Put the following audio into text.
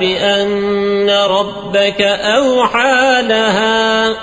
بأن ربك أوحى لها.